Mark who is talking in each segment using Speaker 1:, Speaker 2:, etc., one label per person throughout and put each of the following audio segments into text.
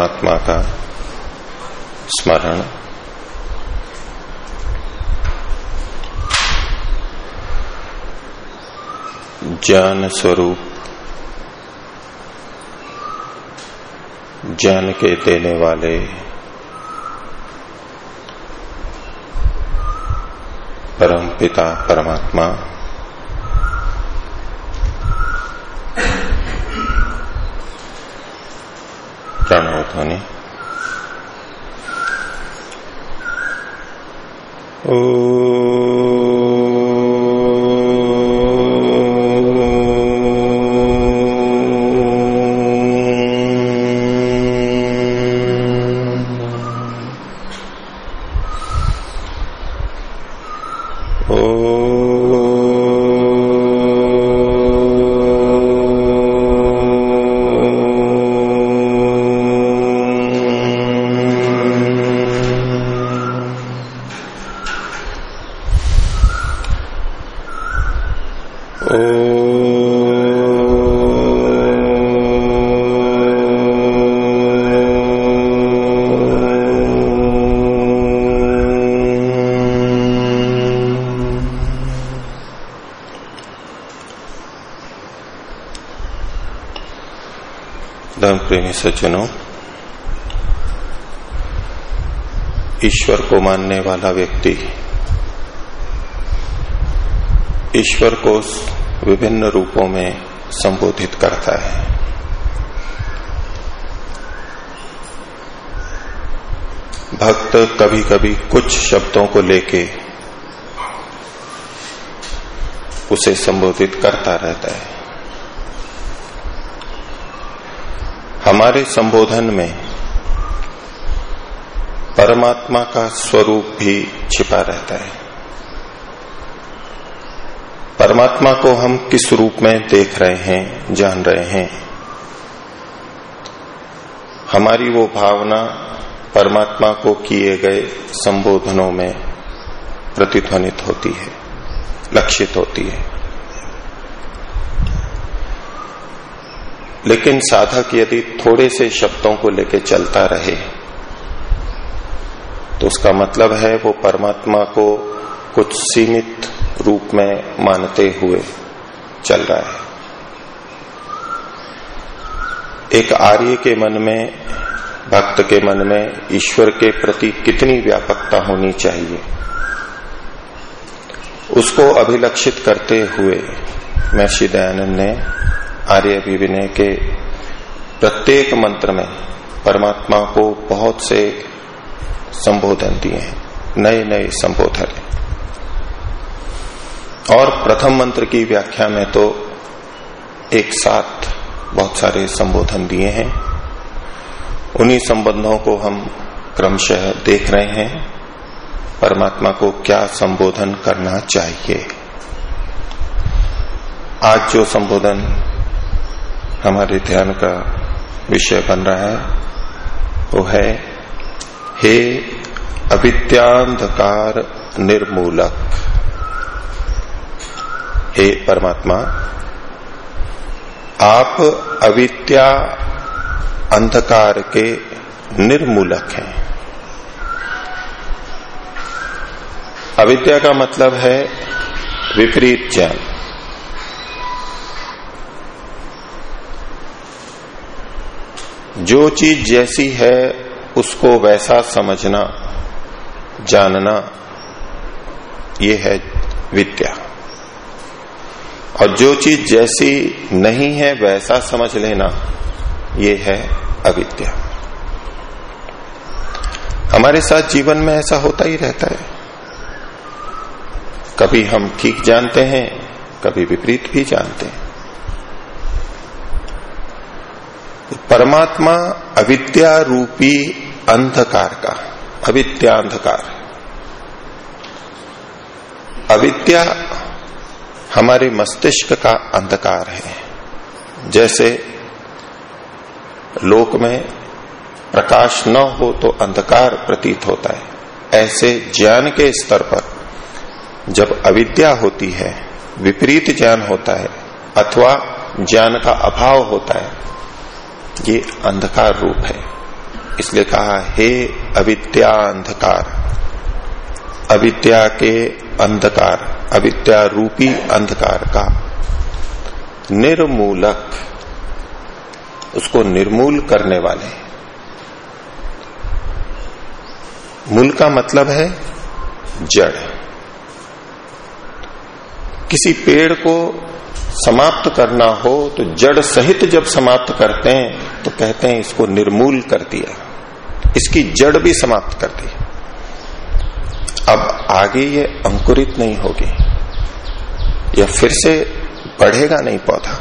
Speaker 1: परमात्मा का स्मरण। ज्ञान स्वरूप ज्ञान के देने वाले परम पिता परमात्मा। प्रणव ध्वनि ओ प्रेमी सज्जनों ईश्वर को मानने वाला व्यक्ति ईश्वर को विभिन्न रूपों में संबोधित करता है। भक्त कभी कभी कुछ शब्दों को लेके उसे संबोधित करता रहता है। हमारे संबोधन में परमात्मा का स्वरूप भी छिपा रहता है। परमात्मा को हम किस रूप में देख रहे हैं, जान रहे हैं? हमारी वो भावना परमात्मा को किए गए संबोधनों में प्रतिध्वनित होती है, लक्षित होती है। लेकिन साधक यदि थोड़े से शब्दों को लेकर चलता रहे तो उसका मतलब है वो परमात्मा को कुछ सीमित रूप में मानते हुए चल रहा है। एक आर्य के मन में, भक्त के मन में ईश्वर के प्रति कितनी व्यापकता होनी चाहिए, उसको अभिलक्षित करते हुए महर्षि दयानंद ने, आर्य विविनय के प्रत्येक मंत्र में परमात्मा को बहुत से संबोधन दिए हैं नए नए संबोधन। और प्रथम मंत्र की व्याख्या में तो एक साथ बहुत सारे संबोधन दिए हैं। उन्हीं संबंधों को हम क्रमशः देख रहे हैं। परमात्मा को क्या संबोधन करना चाहिए? आज जो संबोधन हमारे ध्यान का विषय बन रहा है, वो है, हे अविद्यांधकार निर्मूलक। हे परमात्मा, आप अविद्या अंधकार के निर्मूलक हैं। अविद्या का मतलब है विपरीत ज्ञान। जो चीज़ जैसी है, उसको वैसा समझना, जानना, ये है विद्या। और जो चीज़ जैसी नहीं है, वैसा समझ लेना, ये है अविद्या। हमारे साथ जीवन में ऐसा होता ही रहता है। कभी हम ठीक जानते हैं, कभी विपरीत भी जानते हैं। परमात्मा अविद्या रूपी अंधकार का, अविद्या अंधकार। अविद्या हमारे मस्तिष्क का अंधकार है। जैसे लोक में प्रकाश न हो तो अंधकार प्रतीत होता है। ऐसे ज्ञान के स्तर पर जब अविद्या होती है, विपरीत ज्ञान होता है, अथवा ज्ञान का अभाव होता है, ये अंधकार रूप है। इसलिए कहा, हे अविद्या अंधकार, अविद्या के अंधकार अविद्या रूपी अंधकार का। निर्मूलक, उसको निर्मूल करने वाले। मूल का मतलब है जड़। किसी पेड़ को समाप्त करना हो तो जड़ सहित जब समाप्त करते हैं तो कहते हैं इसको निर्मूल कर दिया। इसकी जड़ भी समाप्त कर दी। अब आगे ये अंकुरित नहीं होगी, या फिर से बढ़ेगा नहीं पौधा।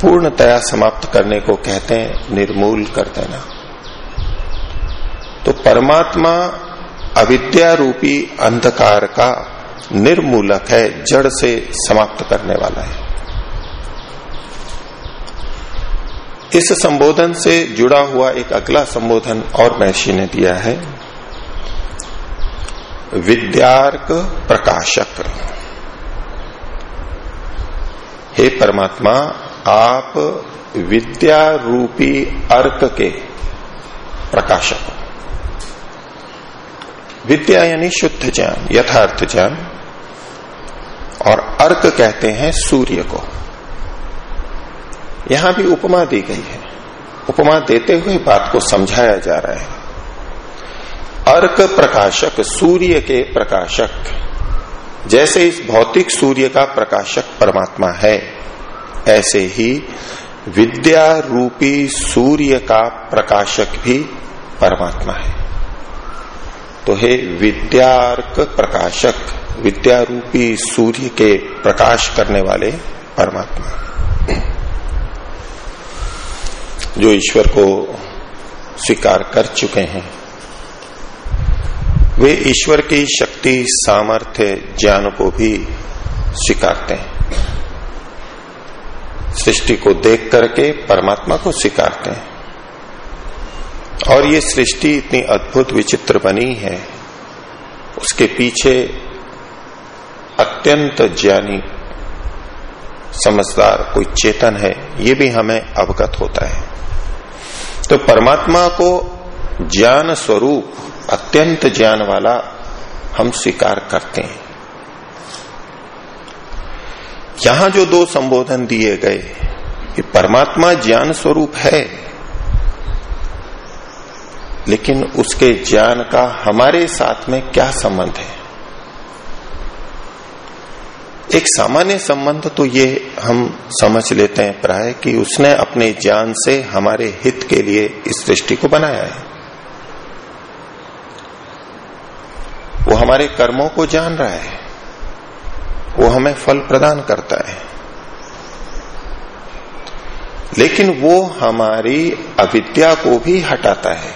Speaker 1: पूर्णतया समाप्त करने को कहते हैं, निर्मूल कर देना। तो परमात्मा अविद्या रूपी अंधकार का निर्मूलक है, जड़ से समाप्त करने वाला है। इस संबोधन से जुड़ा हुआ एक अगला संबोधन और महर्षि ने दिया है। विद्यार्क प्रकाशक। हे परमात्मा, आप विद्या रूपी अर्क के प्रकाशक विद्या यानी शुद्ध ज्ञान, यथार्थ ज्ञान, और अर्क कहते हैं सूर्य को। यहाँ भी उपमा दी गई है। उपमा देते हुए बात को समझाया जा रहा है। अर्क प्रकाशक, सूर्य के प्रकाशक। जैसे इस भौतिक सूर्य का प्रकाशक परमात्मा है, ऐसे ही विद्या रूपी सूर्य का प्रकाशक भी परमात्मा है। तो हे विद्यार्क प्रकाशक, विद्या रूपी सूर्य के प्रकाश करने वाले परमात्मा। जो ईश्वर को स्वीकार कर चुके हैं वे ईश्वर की शक्ति, सामर्थ्य, ज्ञान को भी स्वीकारते हैं। सृष्टि को देख करके परमात्मा को स्वीकारते हैं। और ये सृष्टि इतनी अद्भुत, विचित्र बनी है, उसके पीछे अत्यंत ज्ञानी, समझदार कोई चेतन है, ये भी हमें अवगत होता है। तो परमात्मा को ज्ञान स्वरूप अत्यंत ज्ञान वाला हम स्वीकार करते हैं। यहाँ जो दो संबोधन दिए गए कि परमात्मा ज्ञान स्वरूप है, लेकिन उसके ज्ञान का हमारे साथ में क्या संबंध है? एक सामान्य संबंध तो ये हम समझ लेते हैं प्राय कि उसने अपने ज्ञान से हमारे हित के लिए इस सृष्टि को बनाया है। हमारे कर्मों को जान रहा है, वो हमें फल प्रदान करता है। लेकिन वो हमारी अविद्या को भी हटाता है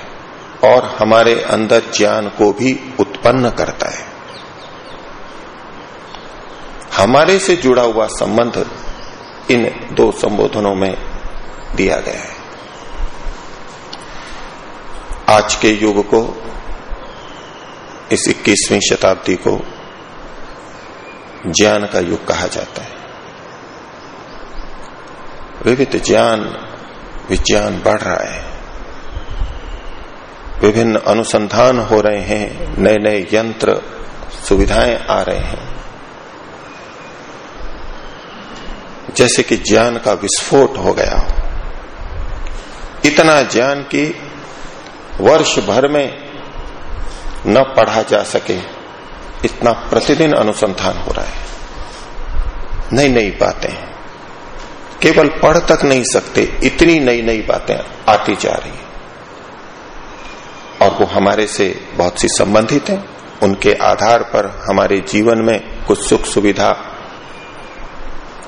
Speaker 1: और हमारे अंदर ज्ञान को भी उत्पन्न करता है। हमारे से जुड़ा हुआ संबंध इन दो संबोधनों में दिया गया है। आज के युग को इस 21वीं शताब्दी को ज्ञान का युग कहा जाता है। विविध ज्ञान, विज्ञान बढ़ रहा है। विभिन्न अनुसंधान हो रहे हैं नए नए यंत्र, सुविधाएँ आ रहे हैं। जैसे कि ज्ञान का विस्फोट हो गया हो। इतना ज्ञान की वर्ष भर में न पढ़ा जा सके, इतना प्रतिदिन अनुसंधान हो रहा है। नई नई बातें। केवल पढ़ तक नहीं सकते, इतनी नई नई बातें आती जा रही और वो हमारे से बहुत सी संबंधित हैं। उनके आधार पर हमारे जीवन में कुछ सुख सुविधा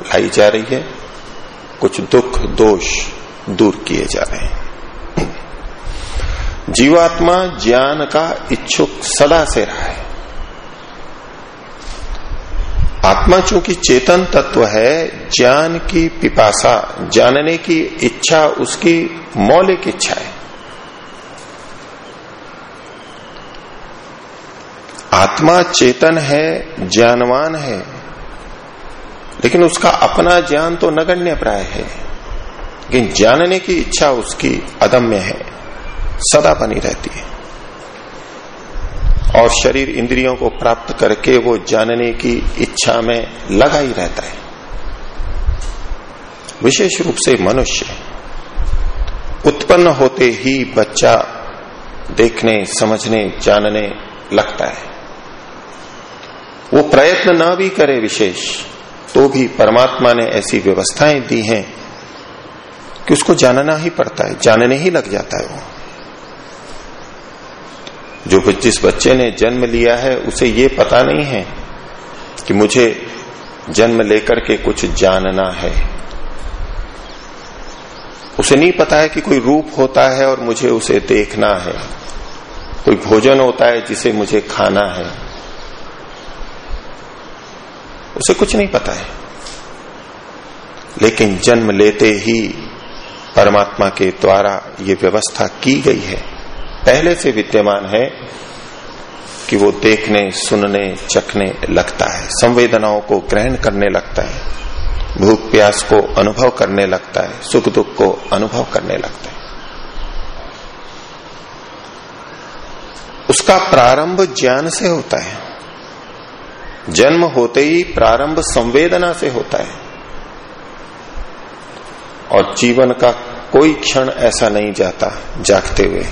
Speaker 1: लाई जा रही है। कुछ दुख, दोष दूर किए जा रहे हैं। जीवात्मा ज्ञान का इच्छुक सदा से रहा है। आत्मा चूँकि चेतन तत्व है, ज्ञान की पिपासा, जानने की इच्छा उसकी मौलिक इच्छा है। आत्मा चेतन है, ज्ञानवान है, लेकिन उसका अपना ज्ञान तो नगण्य प्राय है, लेकिन जानने की इच्छा उसकी अदम्य है। सदा बनी रहती है। और शरीर इंद्रियों को प्राप्त करके वो जानने की इच्छा में लगा ही रहता है। विशेष रूप से मनुष्य उत्पन्न होते ही बच्चा देखने, समझने, जानने लगता है। वो प्रयत्न ना भी करे विशेष तो भी परमात्मा ने ऐसी व्यवस्थाएँ दी हैं कि उसको जानना ही पड़ता है, जानने ही लग जाता है वो। जो जिस बच्चे ने जन्म लिया है, उसे ये पता नहीं है कि मुझे जन्म लेकर के कुछ जानना है। उसे नहीं पता है कि कोई रूप होता है और मुझे उसे देखना है। कोई भोजन होता है जिसे मुझे खाना है। उसे कुछ नहीं पता है। लेकिन जन्म लेते ही परमात्मा के द्वारा ये व्यवस्था की गई है। पहले से विद्यमान है कि वो देखने, सुनने, चखने लगता है, संवेदनाओं को ग्रहण करने लगता है, भूख, प्यास को अनुभव करने लगता है, सुख दुख को अनुभव करने लगता है। उसका प्रारंभ ज्ञान से होता है। जन्म होते ही प्रारंभ संवेदना से होता है। और जीवन का कोई क्षण ऐसा नहीं जाता, जागते हुए।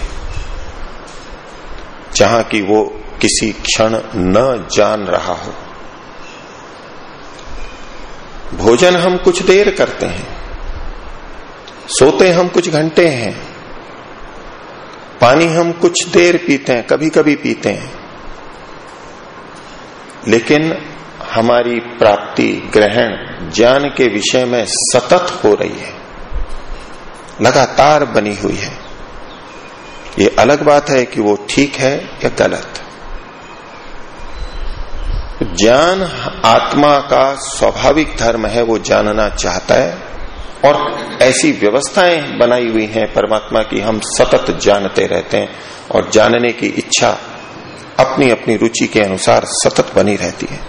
Speaker 1: जहाँ की वो किसी क्षण न जान रहा हो। भोजन हम कुछ देर करते हैं, सोते हम कुछ घंटे हैं, पानी हम कुछ देर पीते हैं कभी कभी पीते हैं। लेकिन हमारी प्राप्ति, ग्रहण, ज्ञान के विषय में सतत हो रही है, लगातार बनी हुई है। ये अलग बात है कि वो ठीक है या गलत। ज्ञान आत्मा का स्वाभाविक धर्म है, वो जानना चाहता है और ऐसी व्यवस्थाएँ बनाई हुई हैं परमात्मा की, हम सतत जानते रहते हैं और जानने की इच्छा अपनी अपनी रुचि के अनुसार सतत बनी रहती है।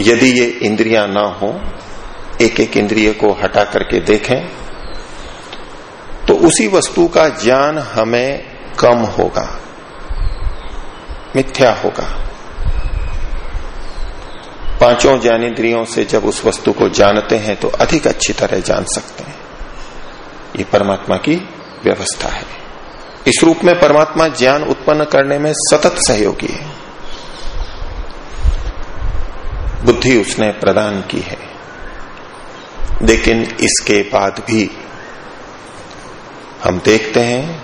Speaker 1: यदि ये इंद्रियाँ ना हो एक एक इंद्रिय को हटा करके देखें तो उसी वस्तु का ज्ञान हमें कम होगा, मिथ्या होगा। पाँचों ज्ञानेन्द्रियों से जब उस वस्तु को जानते हैं तो अधिक अच्छी तरह जान सकते हैं। ये परमात्मा की व्यवस्था है। इस रूप में परमात्मा ज्ञान उत्पन्न करने में सतत सहयोगी है। बुद्धि उसने प्रदान की है। लेकिन इसके बाद भी हम देखते हैं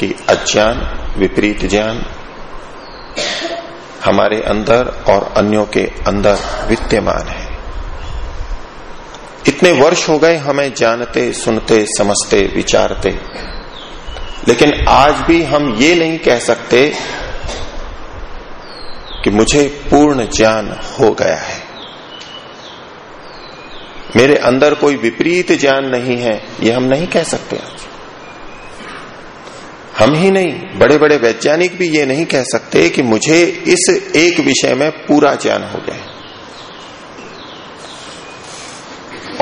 Speaker 1: कि अज्ञान, विपरीत ज्ञान हमारे अंदर और अन्यों के अंदर विद्यमान है। इतने वर्ष हो गए हमें जानते, सुनते, समझते, विचारते। लेकिन आज भी हम ये नहीं कह सकते कि मुझे पूर्ण ज्ञान हो गया है। मेरे अंदर कोई विपरीत ज्ञान नहीं है, ये हम नहीं कह सकते आज। हम ही नहीं बड़े बड़े वैज्ञानिक भी ये नहीं कह सकते कि मुझे इस एक विषय में पूरा ज्ञान हो गया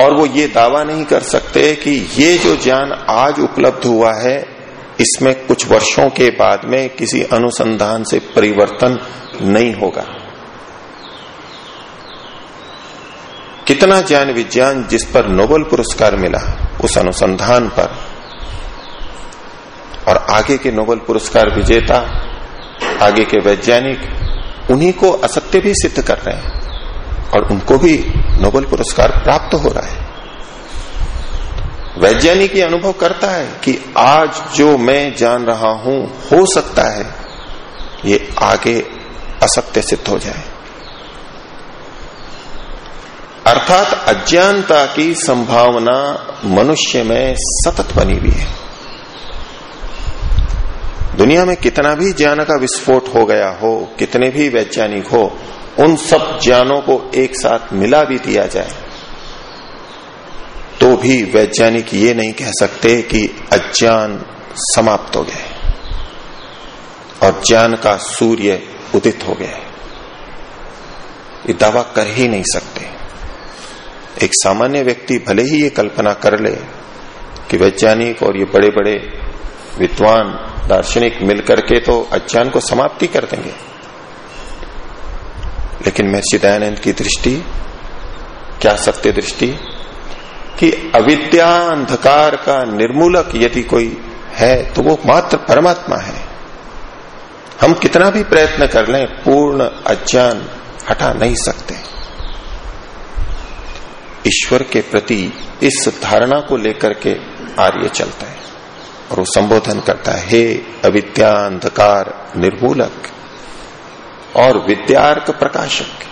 Speaker 1: और वो ये दावा नहीं कर सकते कि ये जो ज्ञान आज उपलब्ध हुआ है, इसमें कुछ वर्षों के बाद में किसी अनुसंधान से परिवर्तन नहीं होगा। कितना ज्ञान विज्ञान जिस पर नोबल पुरस्कार मिला, उस अनुसंधान पर। और आगे के नोबल पुरस्कार विजेता, आगे के वैज्ञानिक, उन्हीं को असत्य भी सिद्ध कर रहे हैं और उनको भी नोबल पुरस्कार प्राप्त हो रहा है। वैज्ञानिक ये अनुभव करता है कि आज जो मैं जान रहा हूँ, हो सकता है ये आगे असत्य सिद्ध हो जाए। अर्थात अज्ञानता की संभावना मनुष्य में सतत बनी हुई है। दुनिया में कितना भी ज्ञान का विस्फोट हो गया हो, कितने भी वैज्ञानिक हो, उन सब ज्ञानों को एक साथ मिला भी दिया जाए तो भी वैज्ञानिक ये नहीं कह सकते कि अज्ञान समाप्त हो गए और ज्ञान का सूर्य उदित हो गया ये दावा कर ही नहीं सकते। एक सामान्य व्यक्ति भले ही ये कल्पना कर ले कि वैज्ञानिक और ये बड़े बड़े विद्वान दार्शनिक मिलकर के तो अज्ञान को समाप्ति कर देंगे। लेकिन महर्षि दयानंद की दृष्टि, क्या सत्य दृष्टि? कि अविद्या अंधकार का निर्मूलक यदि कोई है तो वो मात्र परमात्मा है। हम कितना भी प्रयत्न कर लें, पूर्ण अज्ञान हटा नहीं सकते। ईश्वर के प्रति इस धारणा को लेकर के आर्य चलता है और वो संबोधन करता है, हे अविद्या अंधकार निर्मूलक और विद्यार्क प्रकाशक,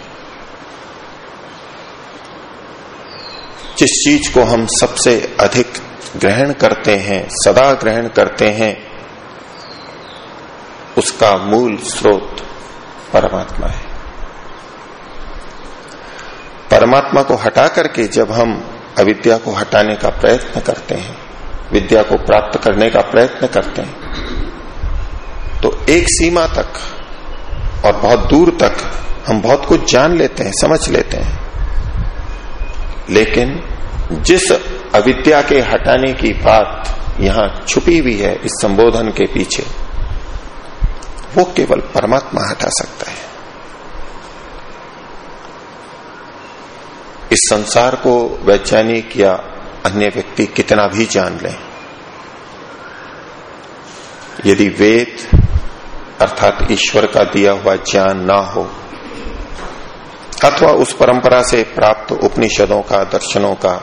Speaker 1: जिस चीज़ को हम सबसे अधिक ग्रहण करते हैं, सदा ग्रहण करते हैं, उसका मूल स्रोत परमात्मा है। परमात्मा को हटा करके जब हम अविद्या को हटाने का प्रयत्न करते हैं, विद्या को प्राप्त करने का प्रयत्न करते हैं तो एक सीमा तक और बहुत दूर तक हम बहुत कुछ जान लेते हैं, समझ लेते हैं। लेकिन जिस अविद्या के हटाने की बात यहाँ छुपी हुई है, इस संबोधन के पीछे, वो केवल परमात्मा हटा सकता है। इस संसार को वैज्ञानिक या अन्य व्यक्ति कितना भी जान ले। यदि वेद अर्थात ईश्वर का दिया हुआ ज्ञान ना हो, अथवा उस परंपरा से प्राप्त उपनिषदों का, दर्शनों का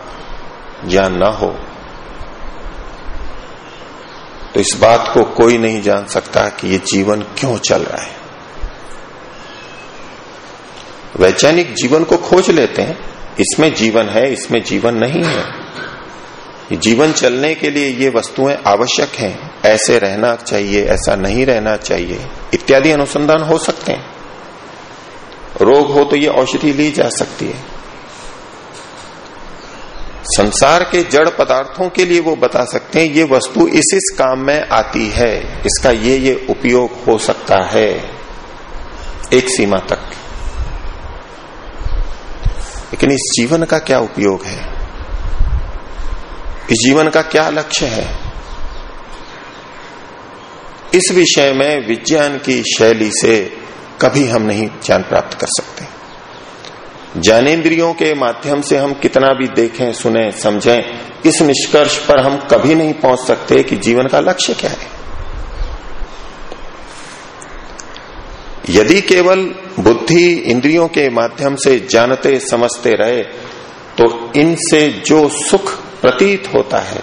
Speaker 1: ज्ञान ना हो तो इस बात को कोई नहीं जान सकता कि ये जीवन क्यों चल रहा है। वैज्ञानिक जीवन को खोज लेते हैं इसमें जीवन है, इसमें जीवन नहीं है। जीवन चलने के लिए ये वस्तुएँ आवश्यक हैं। ऐसे रहना चाहिए, ऐसा नहीं रहना चाहिए। इत्यादि अनुसंधान हो सकते हैं। रोग हो तो ये औषधि ली जा सकती है। संसार के जड़ पदार्थों के लिए वो बता सकते हैं, ये वस्तु इस इस काम में आती है। इसका ये ये उपयोग हो सकता है। एक सीमा तक। लेकिन इस जीवन का क्या उपयोग है? इस जीवन का क्या लक्ष्य है? इस विषय में विज्ञान की शैली से कभी हम नहीं ज्ञान प्राप्त कर सकते। ज्ञानेन्द्रियों के माध्यम से हम कितना भी देखें, सुने, समझें, इस निष्कर्ष पर हम कभी नहीं पहुँच सकते कि जीवन का लक्ष्य क्या है। यदि केवल बुद्धि इंद्रियों के माध्यम से जानते, समझते रहे तो इनसे जो सुख प्रतीत होता है,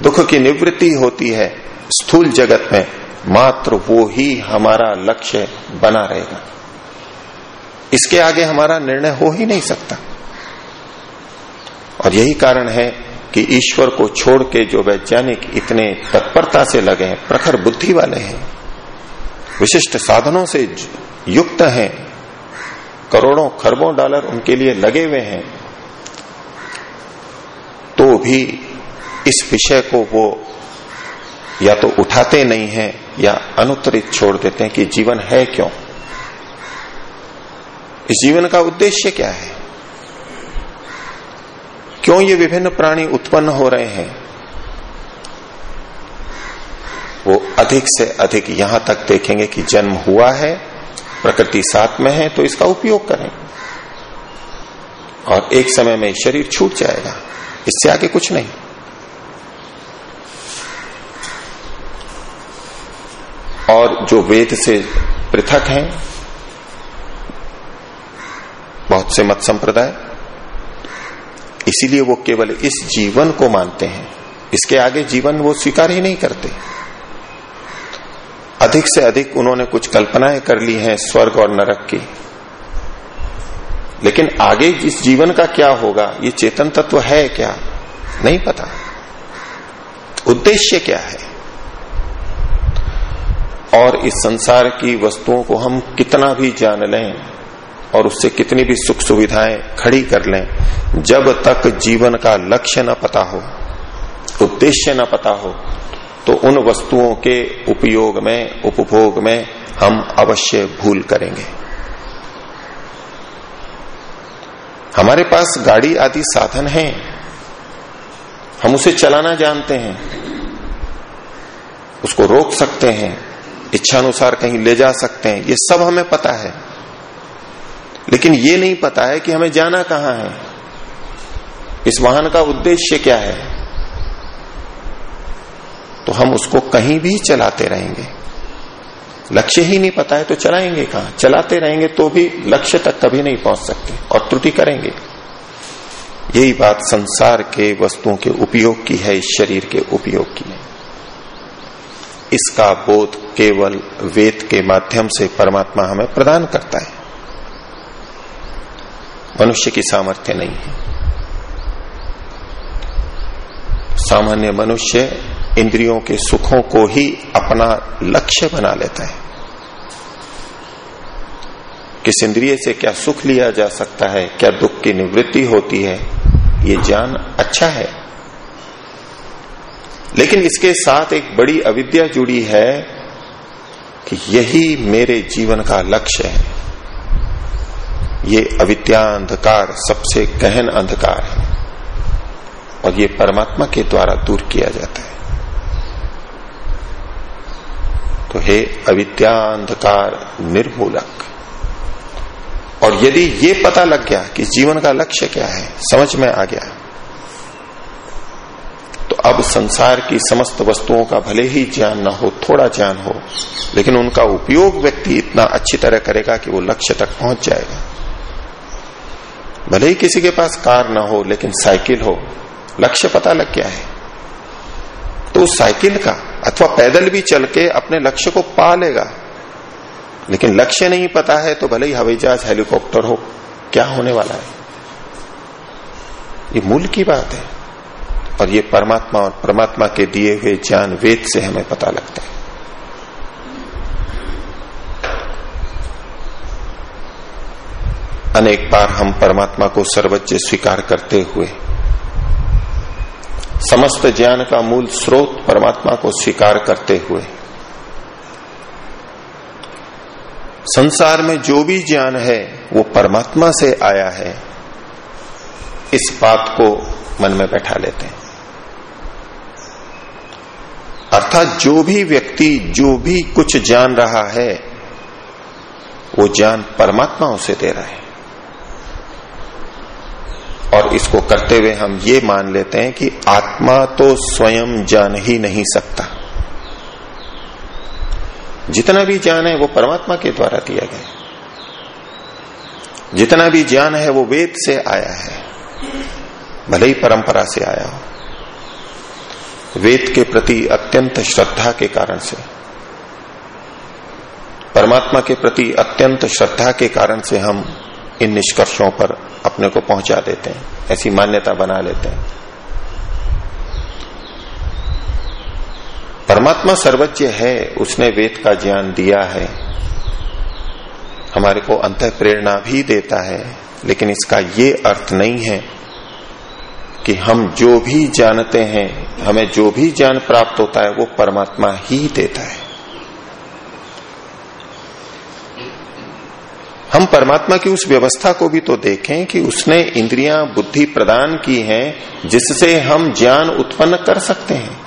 Speaker 1: दुख की निवृत्ति होती है स्थूल जगत में, मात्र वो ही हमारा लक्ष्य बना रहेगा। इसके आगे हमारा निर्णय हो ही नहीं सकता। और यही कारण है कि ईश्वर को छोड़ के जो वैज्ञानिक इतने तत्परता से लगे हैं, प्रखर बुद्धि वाले हैं विशिष्ट साधनों से युक्त हैं। करोड़ों, खरबों डॉलर उनके लिए लगे हुए हैं। तो भी इस विषय को वो या तो उठाते नहीं हैं या अनुत्तरित छोड़ देते हैं कि जीवन है क्यों। इस जीवन का उद्देश्य क्या है? क्यों ये विभिन्न प्राणी उत्पन्न हो रहे हैं? वो अधिक से अधिक यहाँ तक देखेंगे कि जन्म हुआ है, प्रकृति साथ में है तो इसका उपयोग करें। और एक समय में शरीर छूट जाएगा, इससे आगे कुछ नहीं। और जो वेद से पृथक हैं, बहुत से मत संप्रदाय, इसीलिए वो केवल इस जीवन को मानते हैं। इसके आगे जीवन वो स्वीकार ही नहीं करते। अधिक से अधिक उन्होंने कुछ कल्पनाएँ कर ली हैं स्वर्ग और नरक की। लेकिन आगे इस जीवन का क्या होगा? ये चेतन तत्व है क्या? नहीं पता। उद्देश्य क्या है? और इस संसार की वस्तुओं को हम कितना भी जान लें और उससे कितनी भी सुख सुविधाएँ खड़ी कर लें, जब तक जीवन का लक्ष्य न पता हो, उद्देश्य न पता हो तो उन वस्तुओं के उपयोग में, उपभोग में हम अवश्य भूल करेंगे। हमारे पास गाड़ी आदि साधन हैं। हम उसे चलाना जानते हैं। उसको रोक सकते हैं। इच्छानुसार कहीं ले जा सकते हैं। ये सब हमें पता है। लेकिन ये नहीं पता है कि हमें जाना कहाँ है। इस वाहन का उद्देश्य क्या है? तो हम उसको कहीं भी चलाते रहेंगे। लक्ष्य ही नहीं पता है तो चलाएँगे कहाँ? चलाते रहेंगे तो भी लक्ष्य तक कभी नहीं पहुँच सकते और त्रुटि करेंगे। यही बात संसार के वस्तुओं के उपयोग की है, इस शरीर के उपयोग की है। इसका बोध केवल वेद के माध्यम से परमात्मा हमें प्रदान करता है। मनुष्य की सामर्थ्य नहीं है। सामान्य मनुष्य इंद्रियों के सुखों को ही अपना लक्ष्य बना लेता है। किस इंद्रिय से क्या सुख लिया जा सकता है, क्या दुख की निवृत्ति होती है, ये ज्ञान अच्छा है। लेकिन इसके साथ एक बड़ी अविद्या जुड़ी है कि यही मेरे जीवन का लक्ष्य है। ये अविद्या अंधकार सबसे गहन अंधकार है और ये परमात्मा के द्वारा दूर किया जाता है। तो हे अविद्या अंधकार निर्मूलक। और यदि ये पता लग गया कि जीवन का लक्ष्य क्या है, समझ में आ गया तो अब संसार की समस्त वस्तुओं का भले ही ज्ञान ना हो, थोड़ा ज्ञान हो, लेकिन उनका उपयोग व्यक्ति इतना अच्छी तरह करेगा कि वो लक्ष्य तक पहुँच जाएगा। भले ही किसी के पास कार ना हो, लेकिन साइकिल हो, लक्ष्य पता लग गया है। तो उस साइकिल का अथवा पैदल भी चल के अपने लक्ष्य को पा लेगा। लेकिन लक्ष्य नहीं पता है तो भले ही हवाई जहाज़, हेलीकॉप्टर हो, क्या होने वाला है। ये मूल की बात है। और ये परमात्मा और परमात्मा के दिए हुए ज्ञान वेद से हमें पता लगता है। अनेक बार हम परमात्मा को सर्वोच्च स्वीकार करते हुए समस्त ज्ञान का मूल स्रोत परमात्मा को स्वीकार करते हुए। संसार में जो भी ज्ञान है, वो परमात्मा से आया है। इस बात को मन में बैठा लेते हैं। अर्थात जो भी व्यक्ति, जो भी कुछ जान रहा है, वो ज्ञान परमात्मा उसे दे रहा है। और इसको करते हुए हम ये मान लेते हैं कि आत्मा तो स्वयं जान ही नहीं सकता। जितना भी ज्ञान है वो परमात्मा के द्वारा दिया गया जितना भी ज्ञान है वो वेद से आया है। भले ही परंपरा से आया हो। वेद के प्रति अत्यंत श्रद्धा के कारण से, परमात्मा के प्रति अत्यंत श्रद्धा के कारण से हम इन निष्कर्षों पर अपने को पहुँचा देते हैं, ऐसी मान्यता बना लेते हैं। परमात्मा सर्वज्ञ है, उसने वेद का ज्ञान दिया है। हमारे को अंत प्रेरणा भी देता है, लेकिन इसका ये अर्थ नहीं है कि हम जो भी जानते हैं, हमें जो भी ज्ञान प्राप्त होता है, वो परमात्मा ही देता है। हम परमात्मा की उस व्यवस्था को भी तो देखें कि उसने इंद्रियाँ बुद्धि प्रदान की हैं, जिससे हम ज्ञान उत्पन्न कर सकते हैं।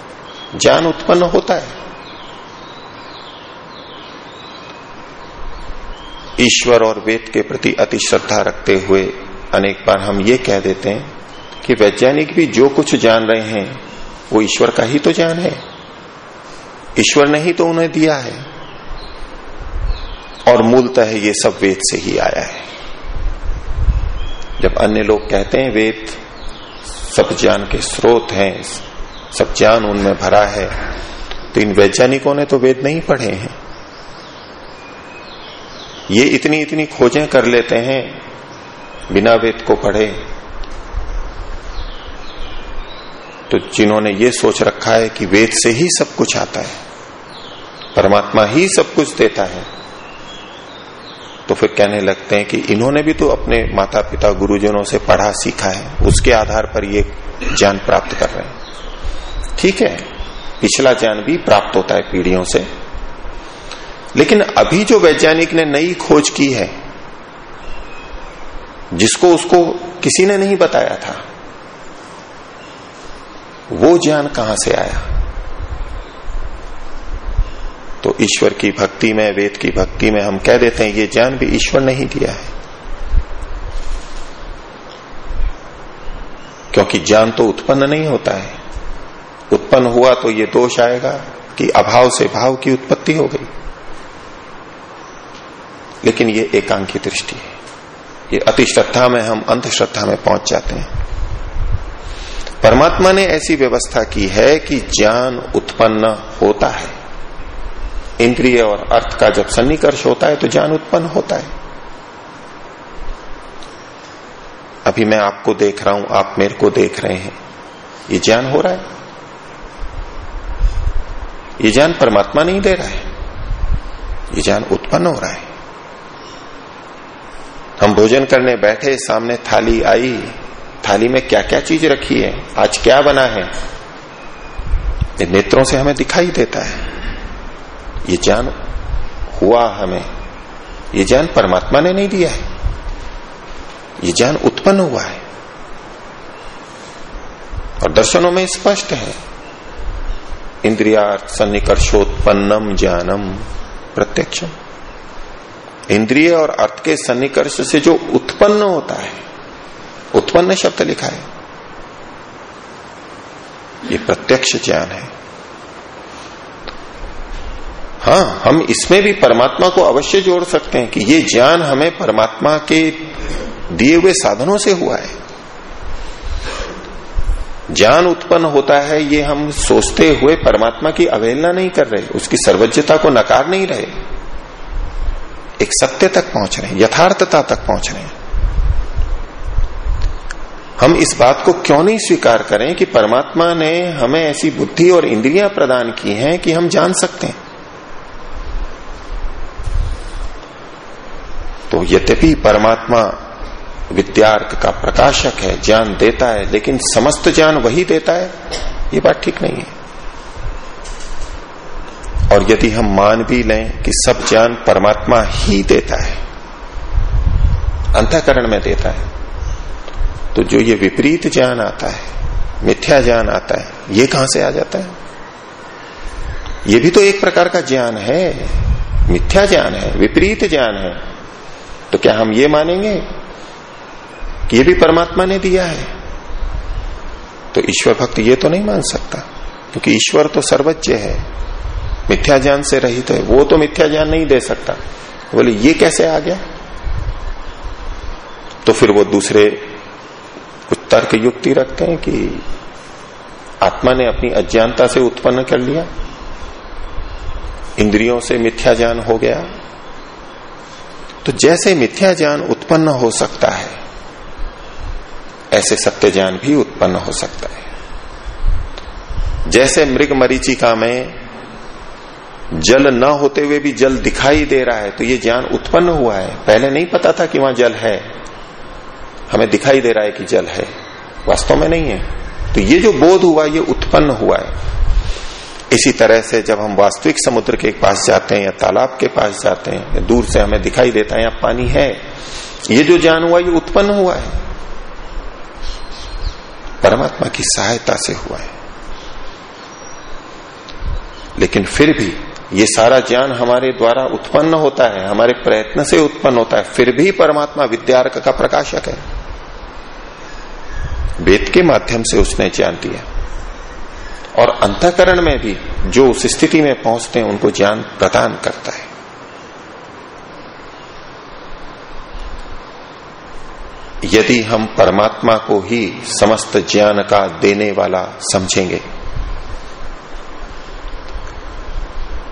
Speaker 1: ज्ञान उत्पन्न होता है। ईश्वर और वेद के प्रति अति श्रद्धा रखते हुए अनेक बार हम ये कह देते हैं कि वैज्ञानिक भी जो कुछ जान रहे हैं, वो ईश्वर का ही तो ज्ञान है। ईश्वर ने ही तो उन्हें दिया है। और मूलतः ये सब वेद से ही आया है। जब अन्य लोग कहते हैं, वेद सब ज्ञान के स्रोत हैं, सब ज्ञान उनमें भरा है तो इन वैज्ञानिकों ने तो वेद नहीं पढ़े हैं। ये इतनी इतनी खोजें कर लेते हैं, बिना वेद को पढ़े। तो जिन्होंने ये सोच रखा है कि वेद से ही सब कुछ आता है, परमात्मा ही सब कुछ देता है तो फिर कहने लगते हैं कि इन्होंने भी तो अपने माता पिता गुरुजनों से पढ़ा, सीखा है। उसके आधार पर ये ज्ञान प्राप्त कर रहे हैं। ठीक है? पिछला ज्ञान भी प्राप्त होता है पीढ़ियों से। लेकिन अभी जो वैज्ञानिक ने नई खोज की है, जिसको उसको किसी ने नहीं बताया था, वो ज्ञान कहाँ से आया? तो ईश्वर की भक्ति में, वेद की भक्ति में हम कह देते हैं, ये ज्ञान भी ईश्वर ने ही दिया है। क्योंकि ज्ञान तो उत्पन्न नहीं होता है। उत्पन्न हुआ तो ये दोष आएगा कि अभाव से भाव की उत्पत्ति हो गई। लेकिन ये एकांकी दृष्टि है। ये अति श्रद्धा में हम अंधश्रद्धा में पहुँच जाते हैं। परमात्मा ने ऐसी व्यवस्था की है कि ज्ञान उत्पन्न होता है। इंद्रिय और अर्थ का जब सन्निकर्ष होता है तो ज्ञान उत्पन्न होता है। अभी मैं आपको देख रहा हूँ, आप मेरे को देख रहे हैं। ये ज्ञान हो रहा है। ये ज्ञान परमात्मा नहीं दे रहा है। ये ज्ञान उत्पन्न हो रहा है। हम भोजन करने बैठे, सामने थाली आई। थाली में क्या क्या चीज़ रखी है? आज क्या बना है? ये नेत्रों से हमें दिखाई देता है। ये ज्ञान हुआ हमें। ये ज्ञान परमात्मा ने नहीं दिया है। ये ज्ञान उत्पन्न हुआ है। और दर्शनों में स्पष्ट है। इंद्रियार्थ सन्निकर्षोत्पन्नम ज्ञानम प्रत्यक्षम। इंद्रिय और अर्थ के सन्निकर्ष से जो उत्पन्न होता है, उत्पन्न शब्द लिखा है, ये प्रत्यक्ष ज्ञान है। हाँ हम इसमें भी परमात्मा को अवश्य जोड़ सकते हैं कि ये ज्ञान हमें परमात्मा के दिए हुए साधनों से हुआ है। ज्ञान उत्पन्न होता है, ये हम सोचते हुए परमात्मा की अवहेलना नहीं कर रहे, उसकी सर्वज्ञता को नकार नहीं रहे। एक सत्य तक पहुँच रहे, यथार्थता तक पहुँच रहे। हैं हम इस बात को क्यों नहीं स्वीकार करें कि परमात्मा ने हमें ऐसी बुद्धि और इंद्रियाँ प्रदान की हैं कि हम जान सकते हैं? तो यद्यपि परमात्मा विद्यार्थ का प्रकाशक है, ज्ञान देता है, लेकिन समस्त ज्ञान वही देता है, ये बात ठीक नहीं है। और यदि हम मान भी लें कि सब ज्ञान परमात्मा ही देता है, अंतकरण में देता है तो जो ये विपरीत ज्ञान आता है, मिथ्या ज्ञान आता है, ये कहाँ से आ जाता है? ये भी तो एक प्रकार का ज्ञान है, मिथ्या ज्ञान है, विपरीत ज्ञान है। तो क्या हम ये मानेंगे कि ये भी परमात्मा ने दिया है? तो ईश्वर भक्त ये तो नहीं मान सकता, क्योंकि ईश्वर तो सर्वज्ञ है। मिथ्या ज्ञान से रहित है, वो तो मिथ्या ज्ञान नहीं दे सकता। बोले, ये कैसे आ गया? तो फिर वो दूसरे कुछ तर्क युक्ति रखते हैं कि आत्मा ने अपनी अज्ञानता से उत्पन्न कर लिया। इंद्रियों से मिथ्या ज्ञान हो गया। तो जैसे मिथ्या ज्ञान उत्पन्न हो सकता है, ऐसे सत्य ज्ञान भी उत्पन्न हो सकता है। जैसे मृग मरीचिका में जल न होते हुए भी जल दिखाई दे रहा है तो ये ज्ञान उत्पन्न हुआ है। पहले नहीं पता था कि वहाँ जल है। हमें दिखाई दे रहा है कि जल है। वास्तव में नहीं है। तो ये जो बोध हुआ, ये उत्पन्न हुआ है। इसी तरह से जब हम वास्तविक समुद्र के पास जाते हैं या तालाब के पास जाते हैं दूर से हमें दिखाई देता है या पानी है, ये जो ज्ञान हुआ ये उत्पन्न हुआ है, परमात्मा की सहायता से हुआ है। लेकिन फिर भी ये सारा ज्ञान हमारे द्वारा उत्पन्न होता है, हमारे प्रयत्न से उत्पन्न होता है, फिर भी परमात्मा विद्यार्क का प्रकाशक है। वेद के माध्यम से उसने ज्ञान दिया। और अंतकरण में भी जो उस स्थिति में पहुँचते हैं, उनको ज्ञान प्रदान करता है। यदि हम परमात्मा को ही समस्त ज्ञान का देने वाला समझेंगे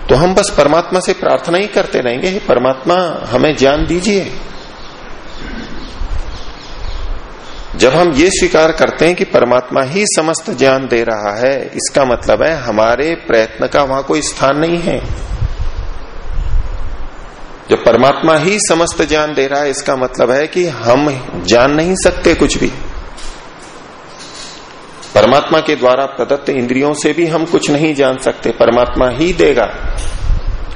Speaker 1: तो हम बस परमात्मा से प्रार्थना ही करते रहेंगे परमात्मा, हमें ज्ञान दीजिए। जब हम ये स्वीकार करते हैं कि परमात्मा ही समस्त ज्ञान दे रहा है, इसका मतलब है हमारे प्रयत्न का वहाँ कोई स्थान नहीं है। जब परमात्मा ही समस्त ज्ञान दे रहा है, इसका मतलब है कि हम जान नहीं सकते कुछ भी। परमात्मा के द्वारा प्रदत्त इंद्रियों से भी हम कुछ नहीं जान सकते। परमात्मा ही देगा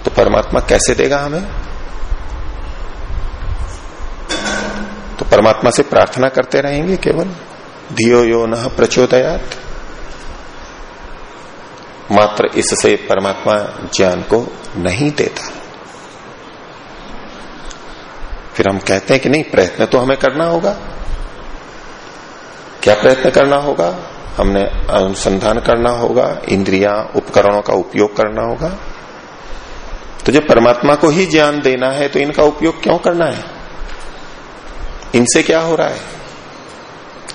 Speaker 1: तो परमात्मा कैसे देगा हमें? परमात्मा से प्रार्थना करते रहेंगे केवल। धियो यो न प्रचोदयात। मात्र इससे परमात्मा ज्ञान को नहीं देता। फिर हम कहते हैं कि नहीं, प्रयत्न तो हमें करना होगा। क्या प्रयत्न करना होगा? हमने अनुसंधान करना होगा, इंद्रिया, उपकरणों का उपयोग करना होगा। तो जब परमात्मा को ही ज्ञान देना है तो इनका उपयोग क्यों करना है? इनसे क्या हो रहा है?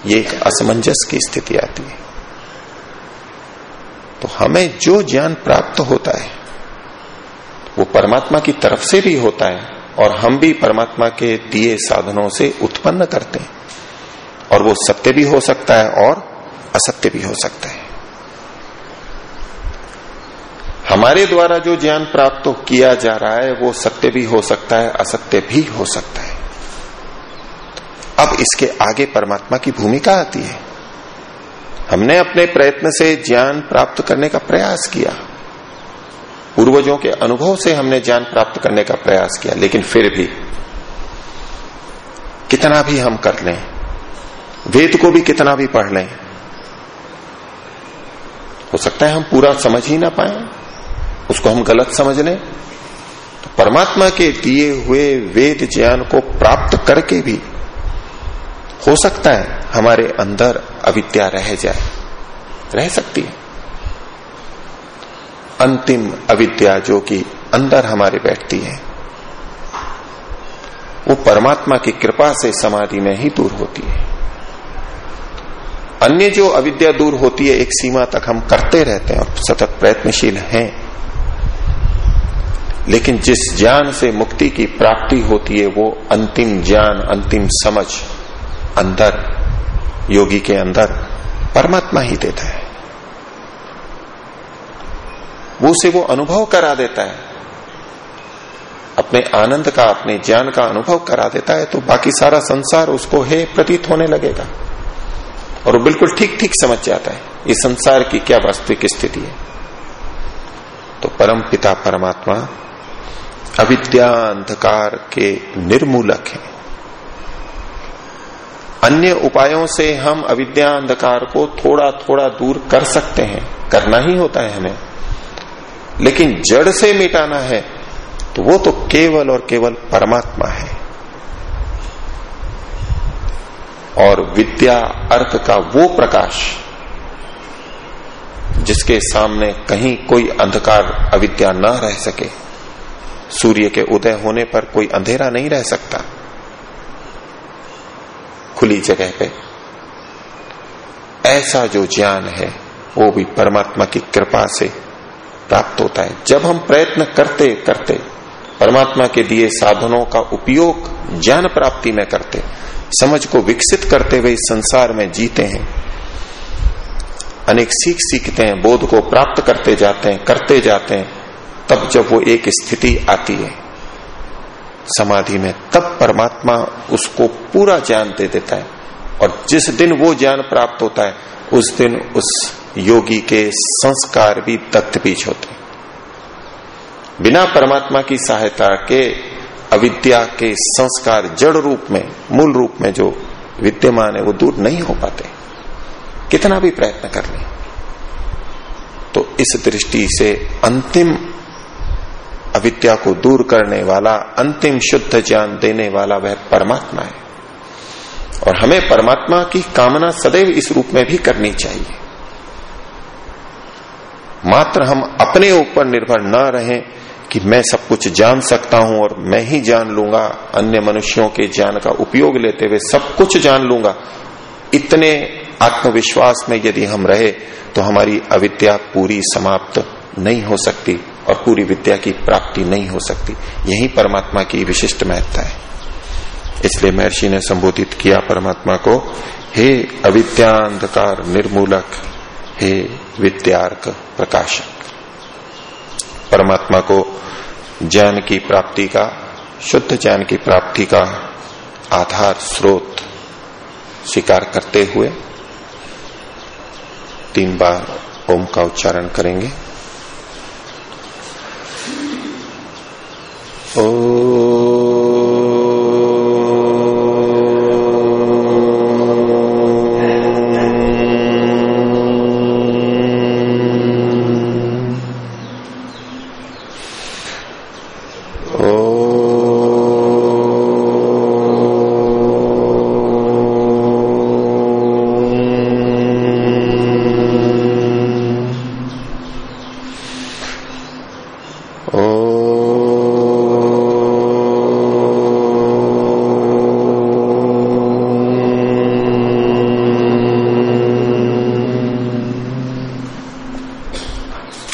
Speaker 1: ये एक असमंजस की स्थिति आती है। तो हमें जो ज्ञान प्राप्त होता है, वो परमात्मा की तरफ़ से भी होता है और हम भी परमात्मा के दिए साधनों से उत्पन्न करते हैं। और वो सत्य भी हो सकता है और असत्य भी हो सकता है। हमारे द्वारा जो ज्ञान प्राप्त किया जा रहा है, वो सत्य भी हो सकता है, असत्य भी हो सकता है। अब इसके आगे परमात्मा की भूमिका आती है। हमने अपने प्रयत्न से ज्ञान प्राप्त करने का प्रयास किया। पूर्वजों के अनुभव से हमने ज्ञान प्राप्त करने का प्रयास किया, लेकिन फिर भी कितना भी हम कर लें, वेद को भी कितना भी पढ़ लें, हो सकता है हम पूरा समझ ही ना पाए, उसको हम गलत समझ लें। तो परमात्मा के दिए हुए वेद ज्ञान को प्राप्त करके भी हो सकता है हमारे अंदर अविद्या रह जाए। रह सकती है। अंतिम अविद्या जो कि अंदर हमारे बैठती है, वो परमात्मा की कृपा से समाधि में ही दूर होती है। अन्य जो अविद्या दूर होती है, एक सीमा तक हम करते रहते हैं और सतत प्रयत्नशील हैं। लेकिन जिस ज्ञान से मुक्ति की प्राप्ति होती है, वो अंतिम ज्ञान, अंतिम समझ अंदर, योगी के अंदर परमात्मा ही देता है। वो उसे वो अनुभव करा देता है। अपने आनंद का, अपने ज्ञान का अनुभव करा देता है तो बाकी सारा संसार उसको हे प्रतीत होने लगेगा। और वो बिल्कुल ठीक ठीक समझ जाता है इस संसार की क्या वास्तविक स्थिति है। तो परम पिता परमात्मा अविद्या अंधकार के निर्मूलक हैं। अन्य उपायों से हम अविद्या अंधकार को थोड़ा थोड़ा दूर कर सकते हैं। करना ही होता है हमें। लेकिन जड़ से मिटाना है तो वो तो केवल और केवल परमात्मा है। और विद्या अर्थ का वो प्रकाश, जिसके सामने कहीं कोई अंधकार अविद्या न रह सके। सूर्य के उदय होने पर कोई अंधेरा नहीं रह सकता। खुली जगह पे। ऐसा जो ज्ञान है, वो भी परमात्मा की कृपा से प्राप्त होता है। जब हम प्रयत्न करते करते, परमात्मा के दिए साधनों का उपयोग, ज्ञान प्राप्ति में करते, समझ को विकसित करते हुए संसार में जीते हैं, अनेक सीख सीखते हैं, बोध को प्राप्त करते जाते हैं, करते जाते हैं, तब जब वो एक स्थिति आती है। समाधि में, तब परमात्मा उसको पूरा ज्ञान दे देता है। और जिस दिन वो ज्ञान प्राप्त होता है, उस दिन उस योगी के संस्कार भी दत्त बीज होते बिना परमात्मा की सहायता के, अविद्या के संस्कार जड़ रूप में, मूल रूप में जो विद्यमान है, वो दूर नहीं हो पाते। कितना भी प्रयत्न कर ले। तो इस दृष्टि से अंतिम अविद्या को दूर करने वाला, अंतिम शुद्ध ज्ञान देने वाला वह परमात्मा है। और हमें परमात्मा की कामना सदैव इस रूप में भी करनी चाहिए। मात्र हम अपने ऊपर निर्भर न रहें कि मैं सब कुछ जान सकता हूँ और मैं ही जान लूँगा, अन्य मनुष्यों के ज्ञान का उपयोग लेते हुए सब कुछ जान लूँगा। इतने आत्मविश्वास में यदि हम रहे तो हमारी अविद्या पूरी समाप्त नहीं हो सकती और पूरी विद्या की प्राप्ति नहीं हो सकती। यही परमात्मा की विशिष्ट महत्ता है। इसलिए महर्षि ने संबोधित किया परमात्मा को, हे अविद्यांधकार निर्मूलक, हे विद्यार्क प्रकाशक। परमात्मा को ज्ञान की प्राप्ति का, शुद्ध ज्ञान की प्राप्ति का आधार स्रोत स्वीकार करते हुए तीन बार ओम का उच्चारण करेंगे। Oh.